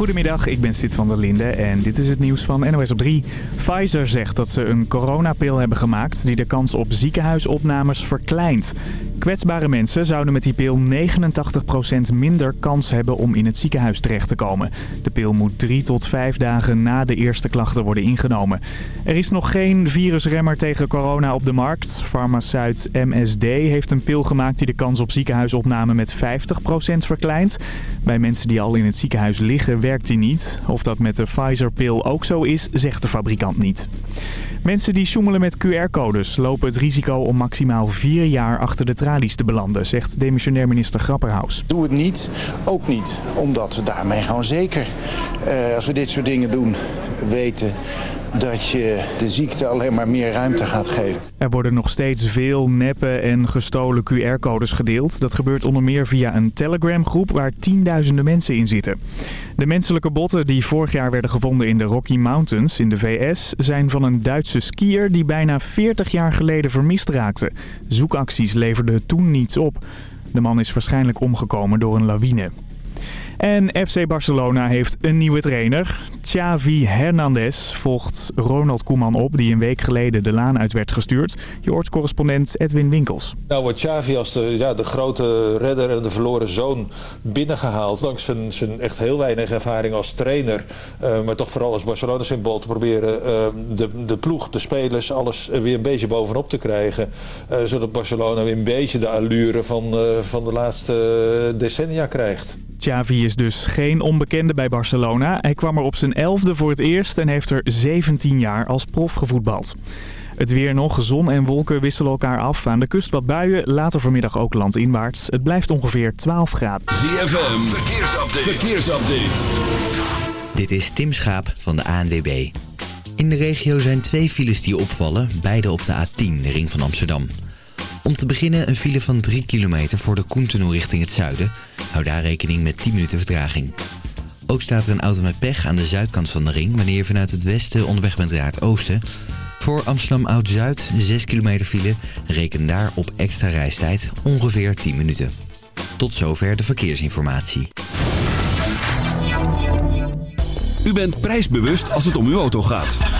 Goedemiddag, ik ben Sid van der Linde en dit is het nieuws van NOS op 3. Pfizer zegt dat ze een coronapil hebben gemaakt die de kans op ziekenhuisopnames verkleint. Kwetsbare mensen zouden met die pil 89% minder kans hebben om in het ziekenhuis terecht te komen. De pil moet drie tot vijf dagen na de eerste klachten worden ingenomen. Er is nog geen virusremmer tegen corona op de markt. Farmaceut MSD heeft een pil gemaakt die de kans op ziekenhuisopname met 50% verkleint. Bij mensen die al in het ziekenhuis liggen werkt die niet. Of dat met de Pfizer-pil ook zo is, zegt de fabrikant niet. Mensen die sjoemelen met QR-codes lopen het risico om maximaal vier jaar achter de tralies te belanden, zegt demissionair minister Grapperhaus. Doe het niet, ook niet, omdat we daarmee gewoon zeker, eh, als we dit soort dingen doen, weten dat je de ziekte alleen maar meer ruimte gaat geven. Er worden nog steeds veel neppe en gestolen QR-codes gedeeld. Dat gebeurt onder meer via een Telegram-groep waar tienduizenden mensen in zitten. De menselijke botten die vorig jaar werden gevonden in de Rocky Mountains in de VS... zijn van een Duitse skier die bijna 40 jaar geleden vermist raakte. Zoekacties leverden toen niets op. De man is waarschijnlijk omgekomen door een lawine. En FC Barcelona heeft een nieuwe trainer. Xavi Hernandez volgt Ronald Koeman op, die een week geleden de laan uit werd gestuurd. Je hoort correspondent Edwin Winkels. Nou wordt Xavi als de, ja, de grote redder en de verloren zoon binnengehaald. Dank zijn, zijn echt heel weinig ervaring als trainer. Uh, maar toch vooral als Barcelona-symbool te proberen uh, de, de ploeg, de spelers, alles weer een beetje bovenop te krijgen. Uh, zodat Barcelona weer een beetje de allure van, van de laatste decennia krijgt. Xavi is dus geen onbekende bij Barcelona. Hij kwam er op zijn elfde voor het eerst en heeft er 17 jaar als prof gevoetbald. Het weer nog. Zon en wolken wisselen elkaar af. Aan de kust wat buien. Later vanmiddag ook landinwaarts. Het blijft ongeveer 12 graden. ZFM. Verkeersupdate. Verkeersupdate. Dit is Tim Schaap van de ANWB. In de regio zijn twee files die opvallen. Beide op de A10, de ring van Amsterdam. Om te beginnen een file van 3 kilometer voor de Koentunnel richting het zuiden. Hou daar rekening met 10 minuten vertraging. Ook staat er een auto met pech aan de zuidkant van de ring... wanneer je vanuit het westen onderweg bent naar het oosten. Voor Amsterdam Oud-Zuid 6 kilometer file. Reken daar op extra reistijd ongeveer 10 minuten. Tot zover de verkeersinformatie. U bent prijsbewust als het om uw auto gaat.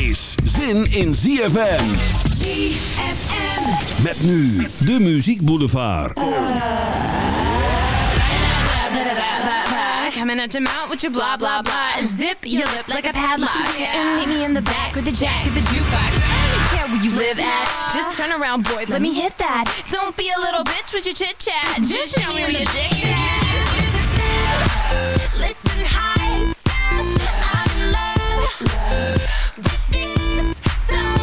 is zin in ZFM. ZFM. Met nu de Muziek Boulevard. Coming at your mouth with your blah blah blah. Zip your lip like a padlock. And meet me in the back with the jack of the jukebox. I don't care where you live at. Just turn around, boy. Let me hit that. Don't be a little bitch with your chit chat. Just show me where your dick at. Listen,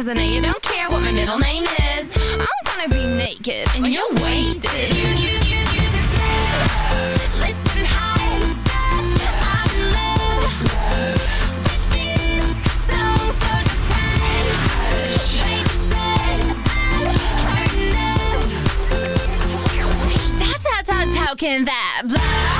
Cause I know you don't care what my middle name is. I'm gonna be naked and you're wasted. You, you, you, you Listen, heights I'm in love with this song, so just hush Baby said I've heard enough How, how, how, how can that blah,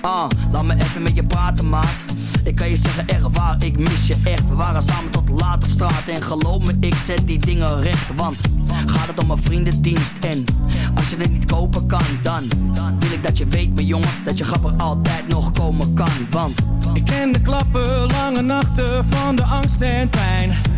Ah, laat me even met je praten, maat. Ik kan je zeggen, echt waar, ik mis je echt. We waren samen tot laat op straat. En geloof me, ik zet die dingen recht. Want gaat het om een vriendendienst. En als je het niet kopen kan, dan wil ik dat je weet, mijn jongen, dat je grapper altijd nog komen kan. Want Ik ken de klappen, lange nachten van de angst en pijn.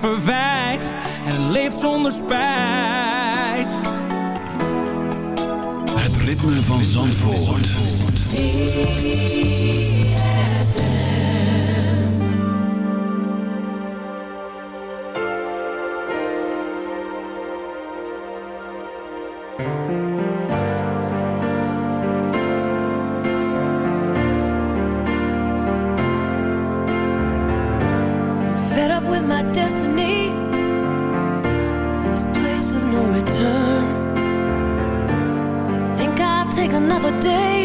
verwijt en leeft zonder spijt. Het ritme van Zandvoort. Fed another day.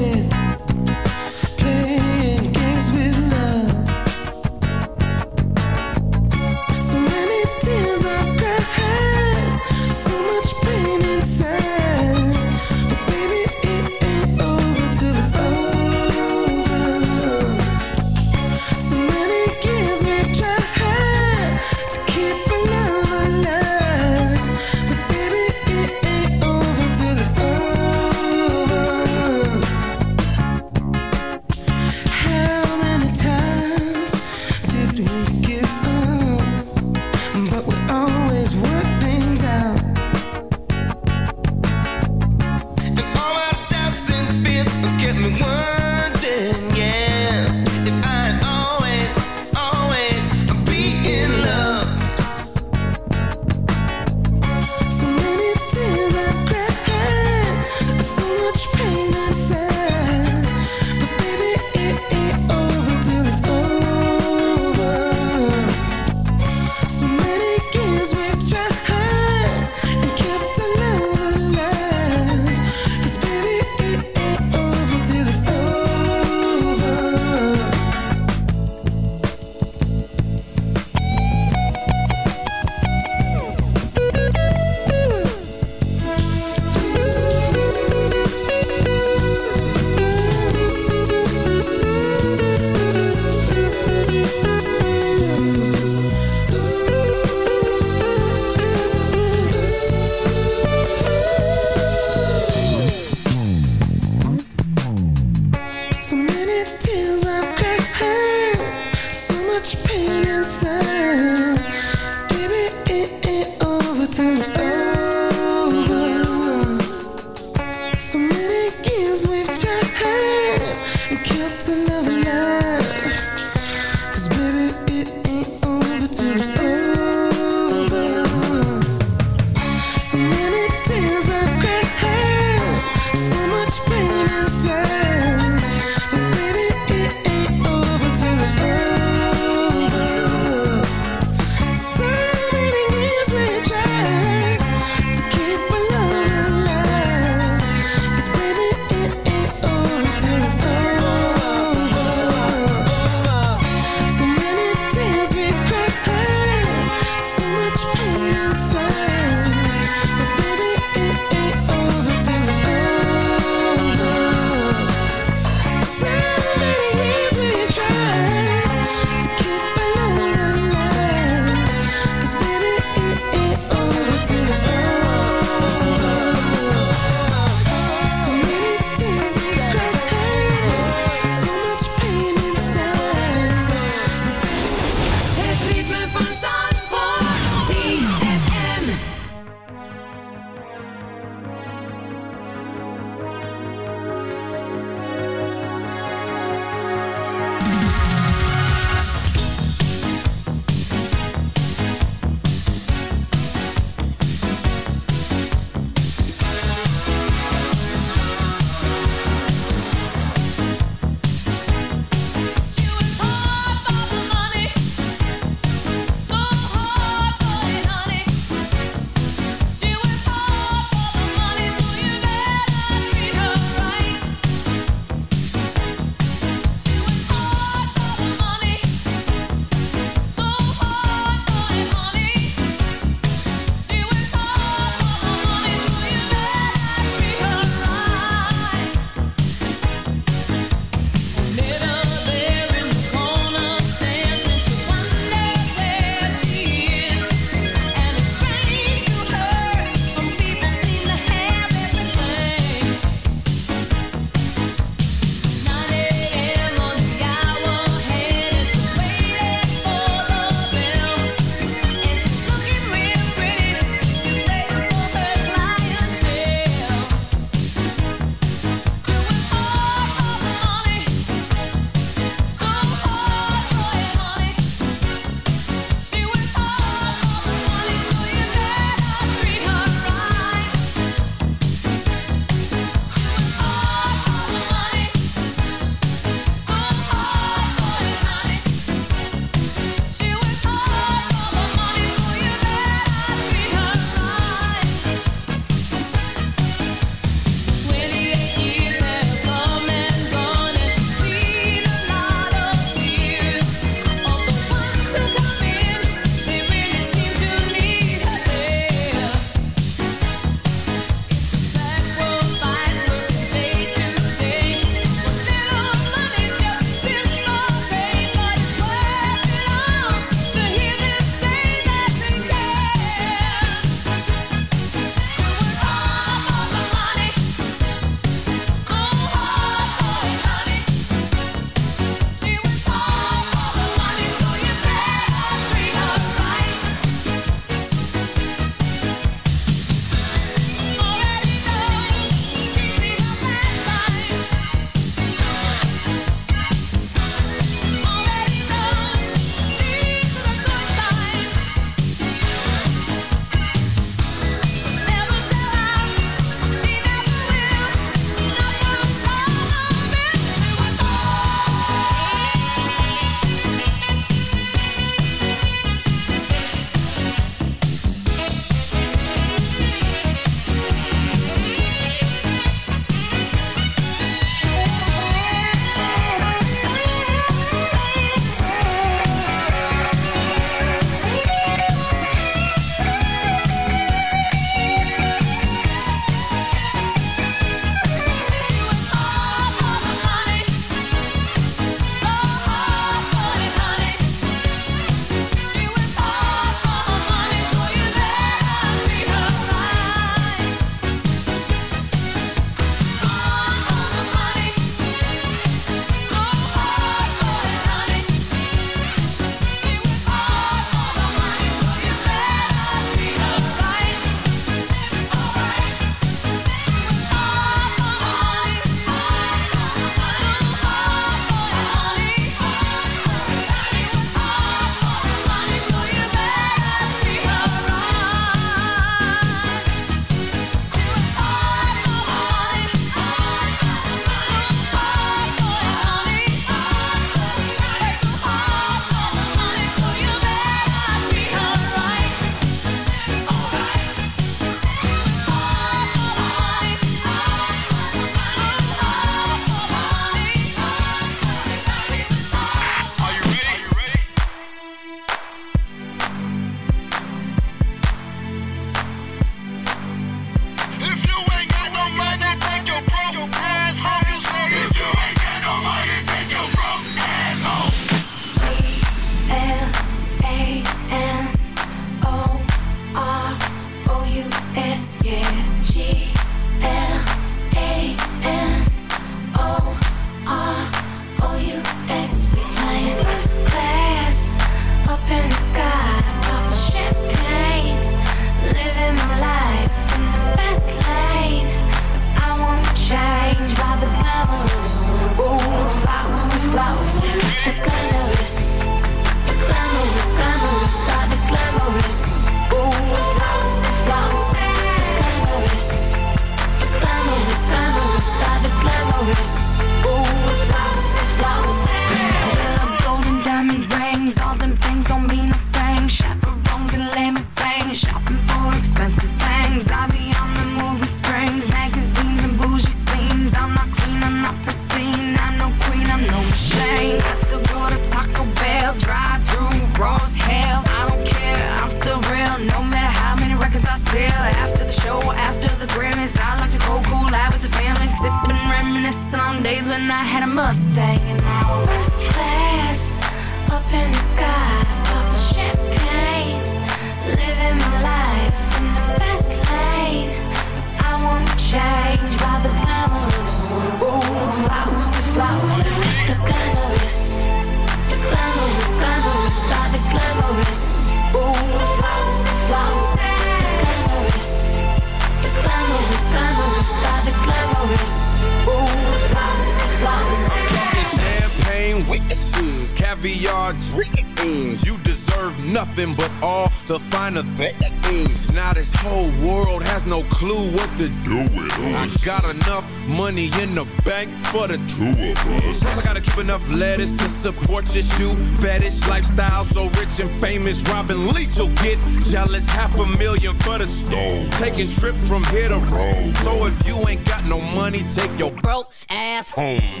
for the two of us. Plus, I gotta keep enough letters to support your shoe fetish lifestyle. So rich and famous, Robin Leach will get jealous. Half a million for the stove, Taking trips from here to Rome. So if you ain't got no money, take your broke ass home.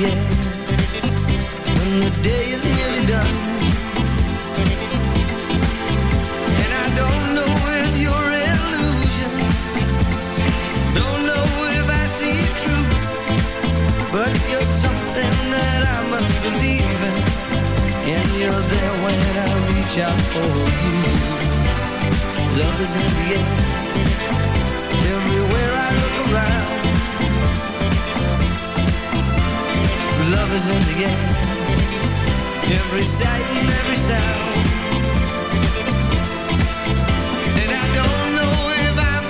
yeah. When the day is nearly done. And I don't know if you're illusion. Don't know if I see it true. But you're something that I must believe in. And you're there when I reach out for you. Love is in the air. Everywhere I look around. Love is in the. Every sight and every sound. And I don't know if I'm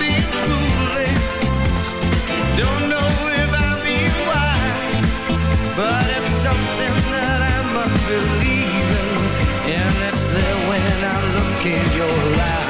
foolish. Don't know if I'm wise. But it's something that I must believe in. And it's there when I look in your eyes.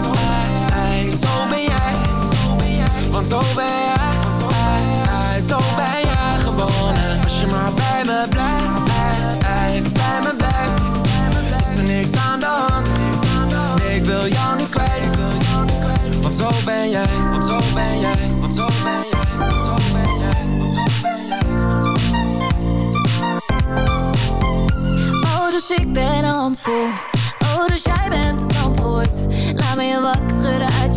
zo ben jij. Zo ben jij gewonnen. Als je maar bij me blijft. Hey, bij me blijft. Is er niks aan de ik wil jou niet kwijt. Want zo ben jij. Want zo ben jij. Want zo ben jij. Oh, dus ik ben een handvol. Oh, dus jij bent het antwoord. Laat me je wakker schudden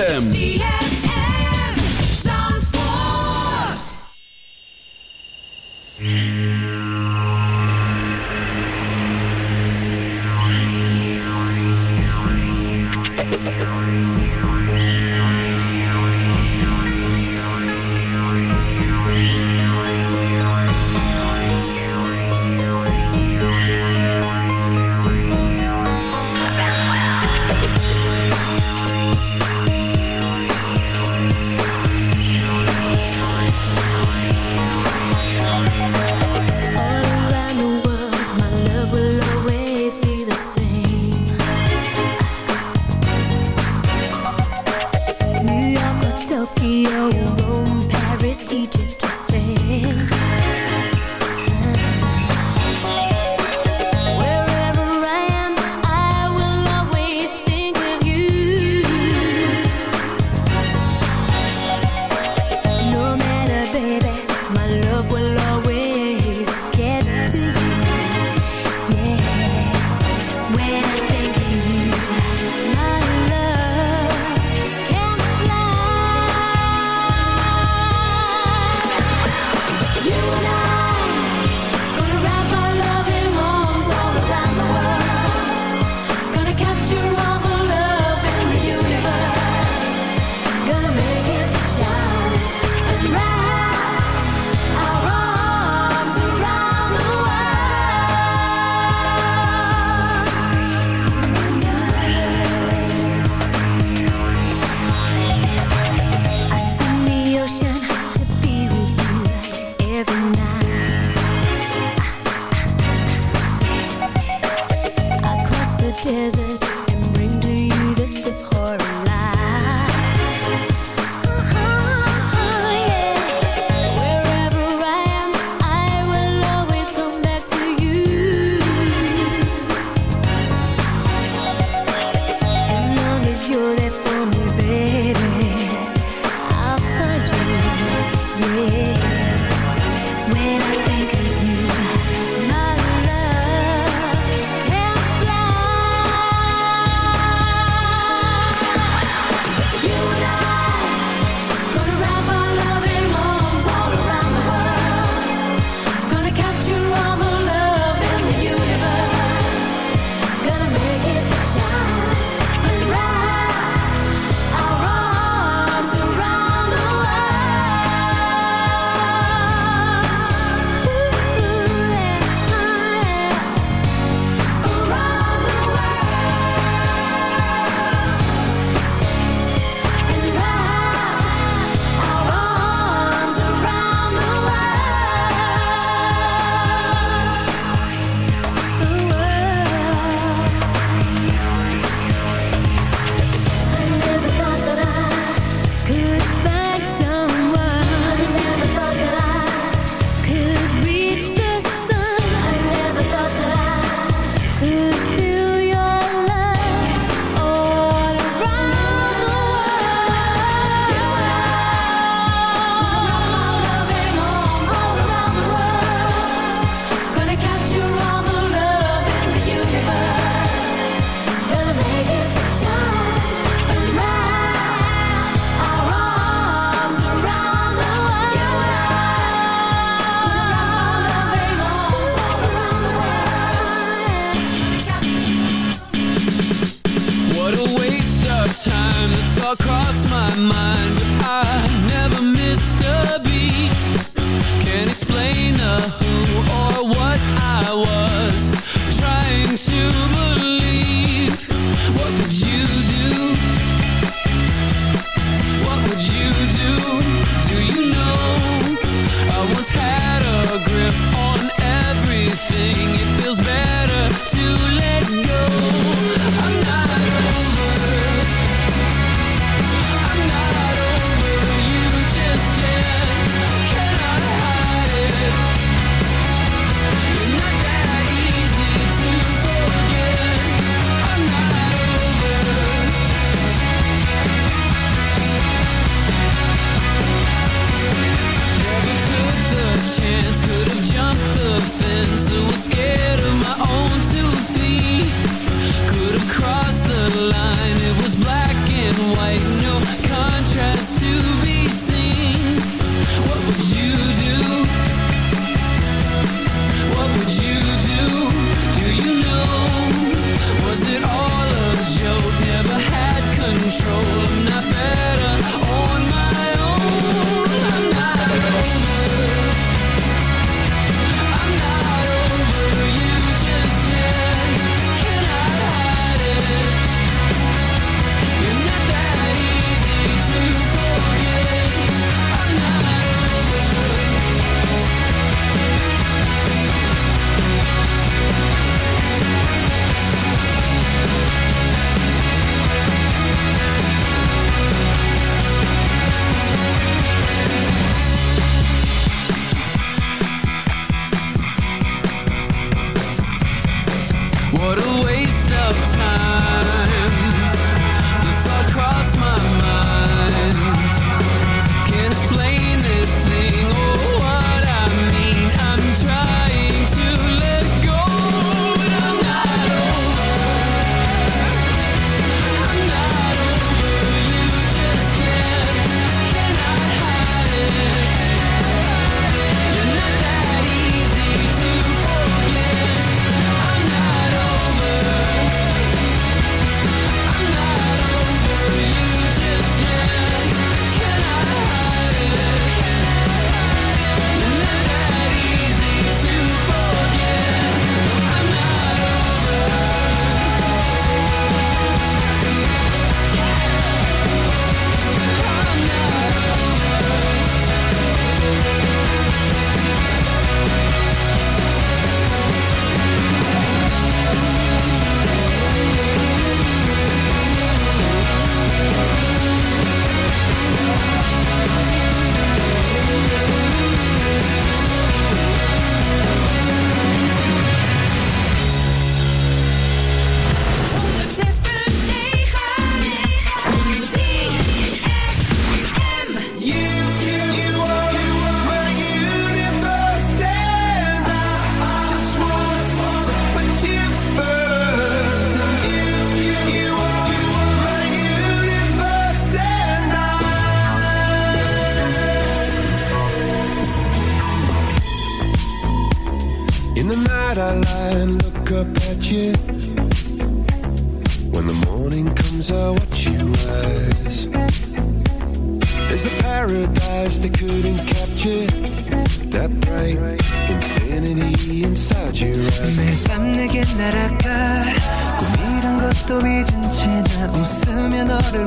ZFM.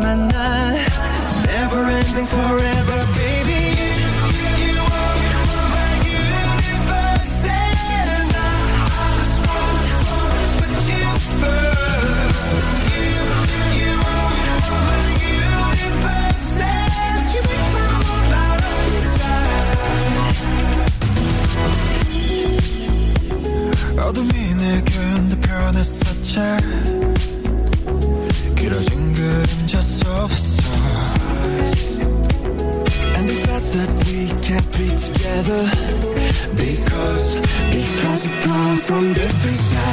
na na, never ending forever. because because we come from different sides.